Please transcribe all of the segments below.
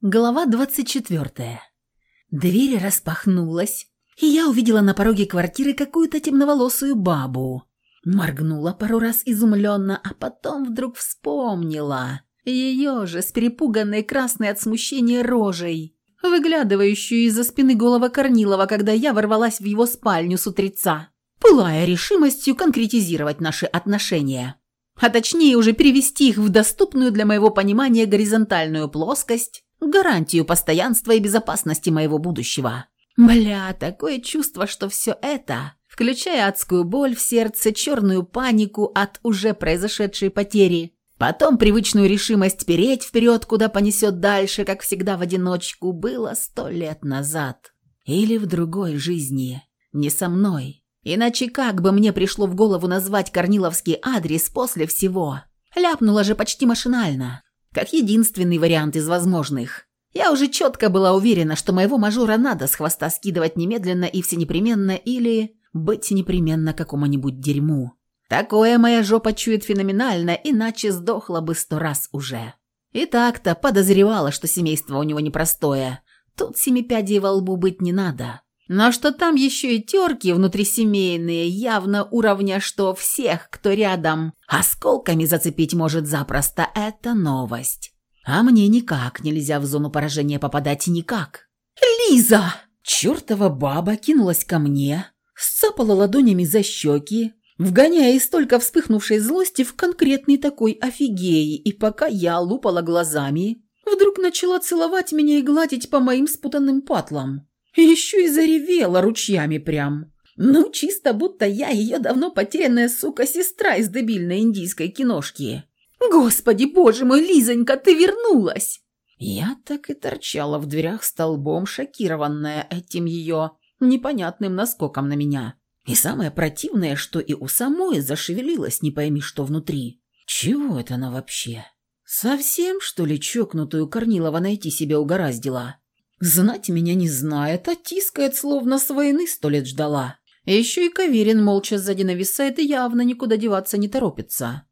Глава 24. Дверь распахнулась, и я увидела на пороге квартиры какую-то темноволосую бабу. Моргнула пару раз изумленно, а потом вдруг вспомнила. Ее же с перепуганной красной от смущения рожей, выглядывающую из-за спины голого Корнилова, когда я ворвалась в его спальню с утреца, пылая решимостью конкретизировать наши отношения. А точнее уже перевести их в доступную для моего понимания горизонтальную плоскость, гарантию постоянства и безопасности моего будущего. Бля, такое чувство, что все это, включая адскую боль в сердце, черную панику от уже произошедшей потери, потом привычную решимость переть вперед, куда понесет дальше, как всегда в одиночку, было сто лет назад. Или в другой жизни. Не со мной. Иначе как бы мне пришло в голову назвать Корниловский адрес после всего? Ляпнула же почти машинально как единственный вариант из возможных. Я уже четко была уверена, что моего мажора надо с хвоста скидывать немедленно и всенепременно или быть непременно какому-нибудь дерьму. Такое моя жопа чует феноменально, иначе сдохла бы сто раз уже. И так-то подозревала, что семейство у него непростое. Тут семи пядей во лбу быть не надо. Но что там еще и терки внутрисемейные, явно уровня, что всех, кто рядом, осколками зацепить может запросто, это новость. А мне никак нельзя в зону поражения попадать, никак. «Лиза!» Чертова баба кинулась ко мне, сцапала ладонями за щеки, вгоняя из столько вспыхнувшей злости в конкретный такой офигеи, и пока я лупала глазами, вдруг начала целовать меня и гладить по моим спутанным патлам. Еще и заревела ручьями прям. Ну, чисто будто я ее давно потерянная, сука, сестра из дебильной индийской киношки. «Господи, боже мой, Лизонька, ты вернулась!» Я так и торчала в дверях столбом, шокированная этим ее непонятным наскоком на меня. И самое противное, что и у самой зашевелилась не пойми что внутри. Чего это она вообще? Совсем, что ли, чокнутую Корнилова найти себе угораздила? Знать меня не знает, а тискает, словно с войны сто лет ждала. Еще и Каверин молча сзади нависает и явно никуда деваться не торопится.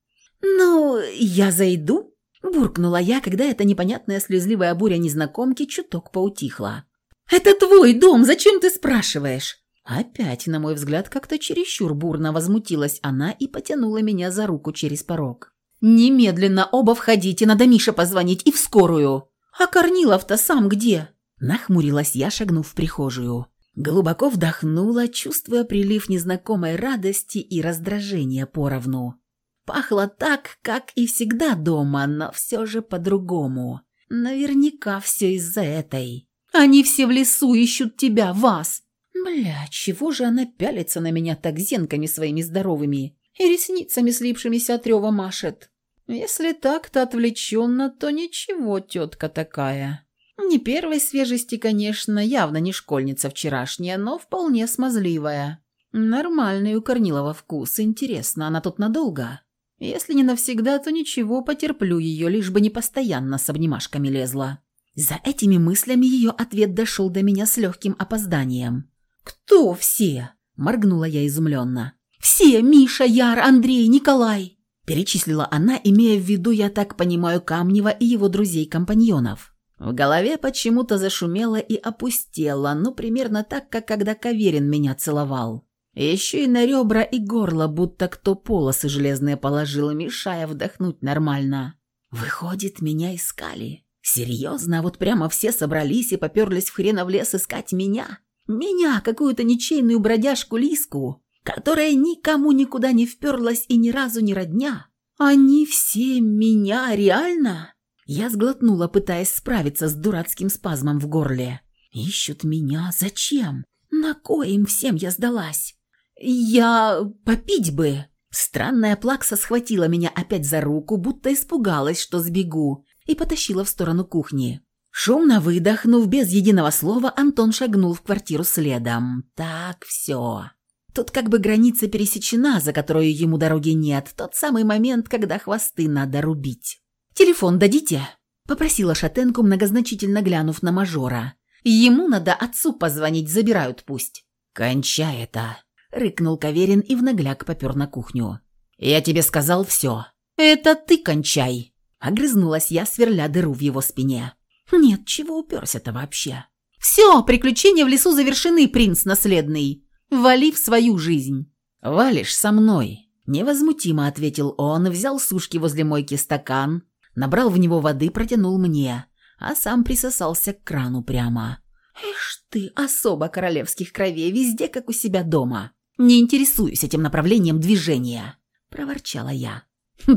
«Ну, я зайду?» – буркнула я, когда эта непонятная слезливая буря незнакомки чуток поутихла. «Это твой дом, зачем ты спрашиваешь?» Опять, на мой взгляд, как-то чересчур бурно возмутилась она и потянула меня за руку через порог. «Немедленно оба входите, надо Мише позвонить и в скорую!» «А Корнилов-то сам где?» Нахмурилась я, шагнув в прихожую. Глубоко вдохнула, чувствуя прилив незнакомой радости и раздражения поровну. Пахло так, как и всегда дома, но все же по-другому. Наверняка все из-за этой. Они все в лесу ищут тебя, вас. Бля, чего же она пялится на меня так зенками своими здоровыми и ресницами слипшимися от рева машет? Если так-то отвлеченно, то ничего, тетка такая. Не первой свежести, конечно, явно не школьница вчерашняя, но вполне смазливая. Нормальный у Корнилова вкус, интересно, она тут надолго? Если не навсегда, то ничего, потерплю ее, лишь бы не постоянно с обнимашками лезла. За этими мыслями ее ответ дошел до меня с легким опозданием. «Кто все?» – моргнула я изумленно. «Все! Миша, Яр, Андрей, Николай!» Перечислила она, имея в виду, я так понимаю, Камнева и его друзей-компаньонов. В голове почему-то зашумело и опустело, ну, примерно так, как когда Каверин меня целовал. Еще и на ребра и горло, будто кто полосы железные положил, мешая вдохнуть нормально. Выходит, меня искали. Серьезно, вот прямо все собрались и поперлись в хренов лес искать меня? Меня, какую-то ничейную бродяжку Лиску, которая никому никуда не вперлась и ни разу не родня. Они все меня, реально? Я сглотнула, пытаясь справиться с дурацким спазмом в горле. «Ищут меня? Зачем? На коим всем я сдалась?» «Я... попить бы!» Странная плакса схватила меня опять за руку, будто испугалась, что сбегу, и потащила в сторону кухни. Шумно выдохнув, без единого слова, Антон шагнул в квартиру следом. «Так, все. Тут как бы граница пересечена, за которую ему дороги нет. Тот самый момент, когда хвосты надо рубить». «Телефон дадите?» – попросила шатенку, многозначительно глянув на мажора. «Ему надо отцу позвонить, забирают пусть». «Кончай это!» – рыкнул Каверин и в нагляк попер на кухню. «Я тебе сказал все». «Это ты кончай!» – огрызнулась я, сверля дыру в его спине. Нет, чего уперся-то вообще? Все, приключения в лесу завершены, принц наследный. Вали в свою жизнь. Валишь со мной. Невозмутимо ответил он, взял сушки возле мойки стакан, набрал в него воды, протянул мне, а сам присосался к крану прямо. «Ишь ты, особо королевских кровей, везде, как у себя дома. Не интересуюсь этим направлением движения», – проворчала я.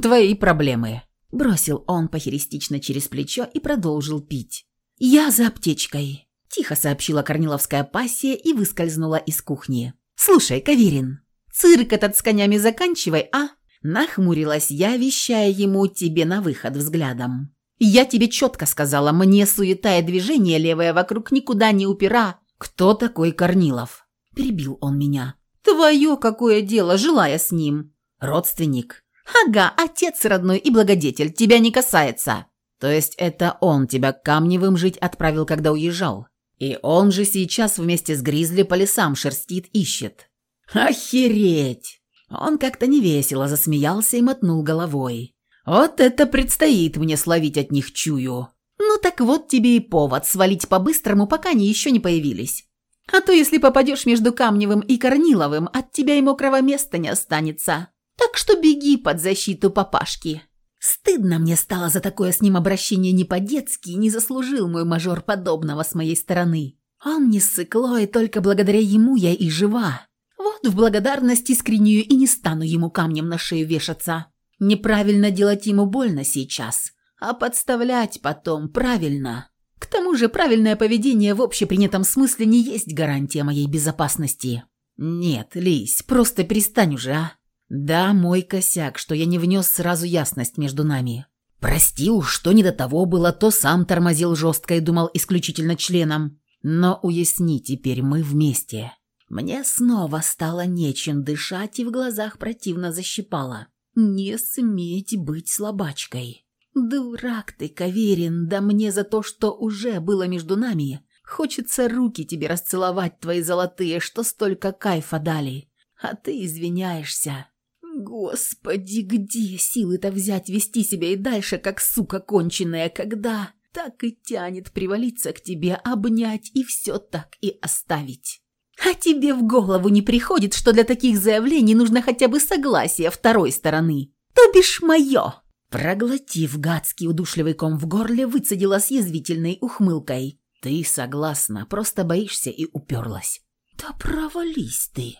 «Твои проблемы», – бросил он похеристично через плечо и продолжил пить. «Я за аптечкой», – тихо сообщила корниловская пассия и выскользнула из кухни. «Слушай, Каверин, цирк этот с конями заканчивай, а?» Нахмурилась я, вещая ему тебе на выход взглядом. «Я тебе четко сказала, мне суета и движение левое вокруг никуда не упера. Кто такой Корнилов?» Перебил он меня. «Твое какое дело, желая с ним?» «Родственник». «Ага, отец родной и благодетель, тебя не касается». «То есть это он тебя Камневым жить отправил, когда уезжал?» И он же сейчас вместе с Гризли по лесам шерстит, ищет. Охереть! Он как-то невесело засмеялся и мотнул головой. Вот это предстоит мне словить от них чую. Ну так вот тебе и повод свалить по-быстрому, пока они еще не появились. А то если попадешь между Камневым и Корниловым, от тебя и мокрого места не останется. Так что беги под защиту папашки. Стыдно мне стало за такое с ним обращение не по-детски, не заслужил мой мажор подобного с моей стороны. Он не ссыкло, и только благодаря ему я и жива. Вот в благодарность искреннюю и не стану ему камнем на шею вешаться. Неправильно делать ему больно сейчас, а подставлять потом правильно. К тому же правильное поведение в общепринятом смысле не есть гарантия моей безопасности. Нет, Лись, просто перестань уже, а. Да, мой косяк, что я не внес сразу ясность между нами. Прости уж, что не до того было, то сам тормозил жестко и думал исключительно членом. Но уясни, теперь мы вместе. Мне снова стало нечем дышать и в глазах противно защипало. Не сметь быть слабачкой. Дурак ты, Каверин, да мне за то, что уже было между нами. Хочется руки тебе расцеловать твои золотые, что столько кайфа дали. А ты извиняешься. Господи, где силы-то взять, вести себя и дальше, как сука конченая, когда так и тянет привалиться к тебе, обнять и все так и оставить? А тебе в голову не приходит, что для таких заявлений нужно хотя бы согласие второй стороны? То бишь мое!» Проглотив гадский удушливый ком в горле, выцедила с язвительной ухмылкой. «Ты согласна, просто боишься и уперлась». «Да провались ты!»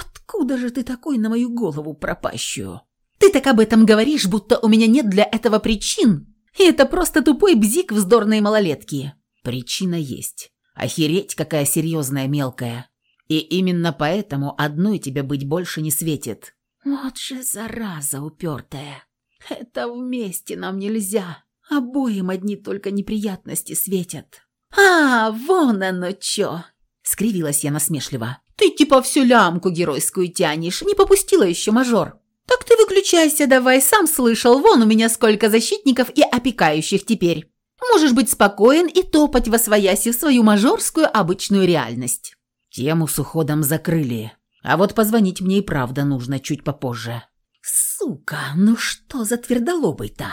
«Откуда же ты такой на мою голову пропащую?» «Ты так об этом говоришь, будто у меня нет для этого причин, и это просто тупой бзик вздорной малолетки». «Причина есть. Охереть, какая серьезная мелкая. И именно поэтому одной тебе быть больше не светит». «Вот же зараза упертая. Это вместе нам нельзя. Обоим одни только неприятности светят». «А, вон оно чё!» — скривилась я насмешливо. Ты типа всю лямку геройскую тянешь, не попустила еще мажор. Так ты выключайся давай, сам слышал, вон у меня сколько защитников и опекающих теперь. Можешь быть спокоен и топать во свояси в свою мажорскую обычную реальность. Тему с уходом закрыли. А вот позвонить мне и правда нужно чуть попозже. Сука, ну что за твердолобый-то?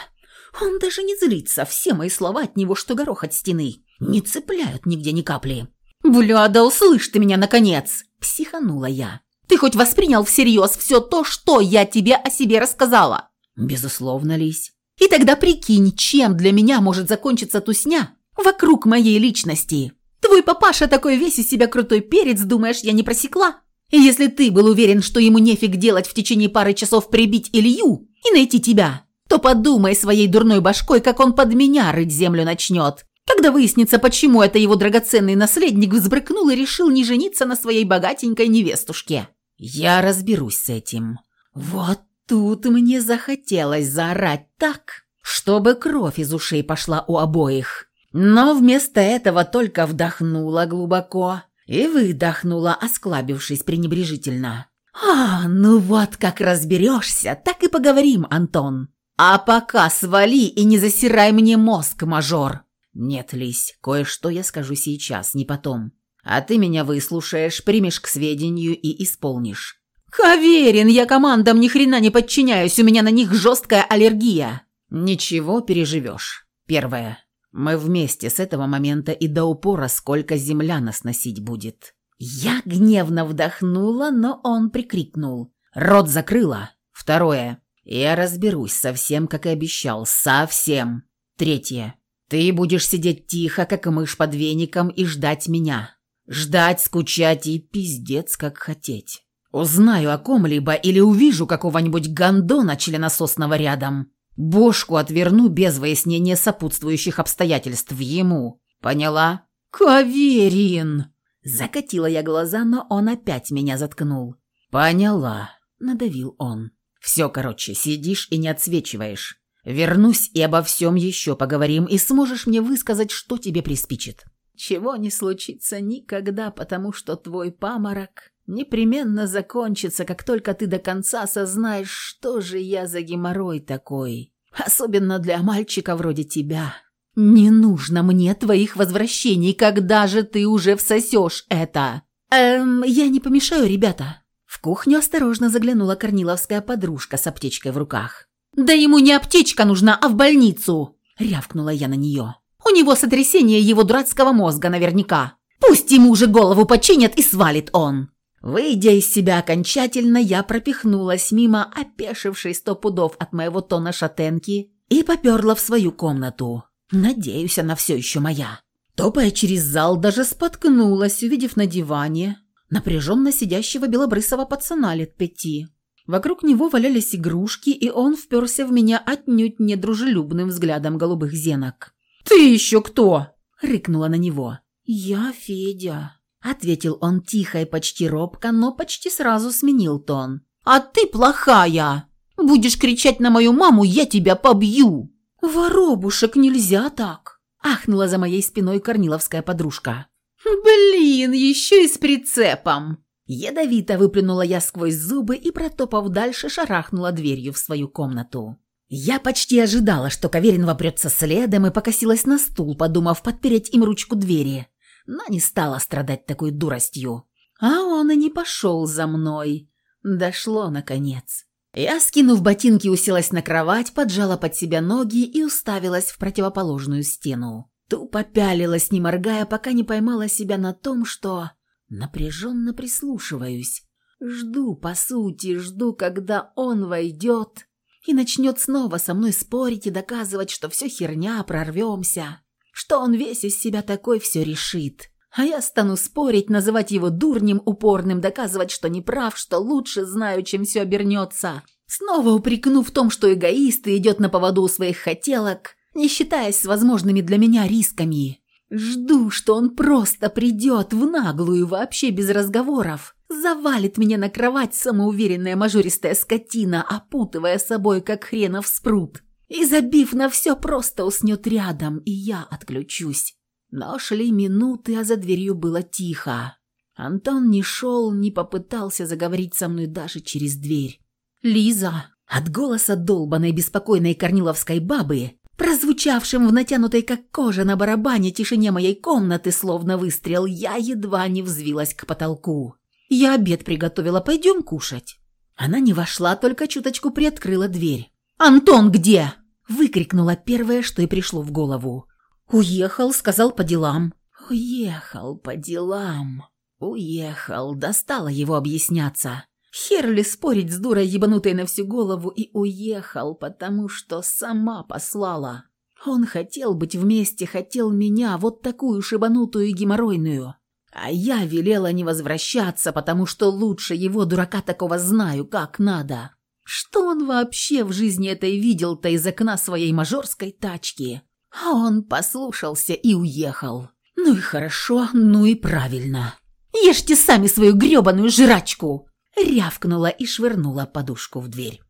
Он даже не злится, все мои слова от него, что горох от стены. Не цепляют нигде ни капли. «Бля, да услышь ты меня, наконец!» – психанула я. «Ты хоть воспринял всерьез все то, что я тебе о себе рассказала?» «Безусловно, Лись». «И тогда прикинь, чем для меня может закончиться тусня вокруг моей личности. Твой папаша такой весь из себя крутой перец, думаешь, я не просекла? И если ты был уверен, что ему нефиг делать в течение пары часов прибить Илью и найти тебя, то подумай своей дурной башкой, как он под меня рыть землю начнет. Когда выяснится, почему это его драгоценный наследник взбрыкнул и решил не жениться на своей богатенькой невестушке. Я разберусь с этим. Вот тут мне захотелось заорать так, чтобы кровь из ушей пошла у обоих. Но вместо этого только вдохнула глубоко и выдохнула, осклабившись пренебрежительно. «А, ну вот как разберешься, так и поговорим, Антон. А пока свали и не засирай мне мозг, мажор». «Нет, Лись, кое-что я скажу сейчас, не потом. А ты меня выслушаешь, примешь к сведению и исполнишь». «Хаверин, я командам ни хрена не подчиняюсь, у меня на них жесткая аллергия». «Ничего, переживешь. Первое. Мы вместе с этого момента и до упора, сколько земля нас носить будет». Я гневно вдохнула, но он прикрикнул. «Рот закрыла. Второе. Я разберусь совсем, как и обещал. Совсем. Третье. Ты будешь сидеть тихо, как мышь под веником, и ждать меня. Ждать, скучать и пиздец, как хотеть. Узнаю о ком-либо или увижу какого-нибудь гондона членососного рядом. Бошку отверну без выяснения сопутствующих обстоятельств ему. Поняла? «Каверин!» Закатила я глаза, но он опять меня заткнул. «Поняла», — надавил он. «Все, короче, сидишь и не отсвечиваешь. Вернусь и обо всем еще поговорим, и сможешь мне высказать, что тебе приспичит». «Чего не случится никогда, потому что твой паморок непременно закончится, как только ты до конца осознаешь, что же я за геморрой такой. Особенно для мальчика вроде тебя. Не нужно мне твоих возвращений, когда же ты уже всосешь это?» «Эм, я не помешаю, ребята». В кухню осторожно заглянула корниловская подружка с аптечкой в руках. «Да ему не аптечка нужна, а в больницу!» – рявкнула я на нее. «У него сотрясение его дурацкого мозга наверняка. Пусть ему уже голову починят и свалит он!» Выйдя из себя окончательно, я пропихнулась мимо опешившей сто пудов от моего тона шатенки и поперла в свою комнату. Надеюсь, она все еще моя. Топая через зал, даже споткнулась, увидев на диване напряженно сидящего белобрысого пацана лет пяти. Вокруг него валялись игрушки, и он вперся в меня отнюдь недружелюбным взглядом голубых зенок. «Ты еще кто?» — рыкнула на него. «Я Федя», — ответил он тихо и почти робко, но почти сразу сменил тон. «А ты плохая! Будешь кричать на мою маму, я тебя побью!» «Воробушек, нельзя так!» — ахнула за моей спиной корниловская подружка. «Блин, еще и с прицепом!» Ядовито выплюнула я сквозь зубы и, протопав дальше, шарахнула дверью в свою комнату. Я почти ожидала, что Каверин вопрется следом и покосилась на стул, подумав подпереть им ручку двери, но не стала страдать такой дуростью. А он и не пошел за мной. Дошло, наконец. Я, скинув ботинки, уселась на кровать, поджала под себя ноги и уставилась в противоположную стену. Тупо пялилась, не моргая, пока не поймала себя на том, что Напряженно прислушиваюсь. Жду, по сути, жду, когда он войдет и начнет снова со мной спорить и доказывать, что все херня, прорвемся, что он весь из себя такой все решит. А я стану спорить, называть его дурнем упорным, доказывать, что не прав, что лучше знаю, чем все обернется. Снова упрекну в том, что эгоист и идет на поводу у своих хотелок, не считаясь с возможными для меня рисками. Жду, что он просто придет в наглую, вообще без разговоров. Завалит меня на кровать самоуверенная мажористая скотина, опутывая собой, как хренов спрут. И, забив на все, просто уснет рядом, и я отключусь. Но шли минуты, а за дверью было тихо. Антон не шел, не попытался заговорить со мной даже через дверь. «Лиза!» От голоса долбанной беспокойной корниловской бабы прозвучавшим в натянутой как кожа на барабане тишине моей комнаты, словно выстрел, я едва не взвилась к потолку. «Я обед приготовила, пойдем кушать». Она не вошла, только чуточку приоткрыла дверь. «Антон где?» – выкрикнула первое, что и пришло в голову. «Уехал, сказал по делам». «Уехал по делам». «Уехал, достала его объясняться». Хер ли спорить с дурой ебанутой на всю голову и уехал, потому что сама послала. Он хотел быть вместе, хотел меня, вот такую шибанутую и геморройную. А я велела не возвращаться, потому что лучше его, дурака такого, знаю, как надо. Что он вообще в жизни этой видел-то из окна своей мажорской тачки? А он послушался и уехал. Ну и хорошо, ну и правильно. Ешьте сами свою грёбаную жрачку. Рявкнула и швырнула подушку в дверь.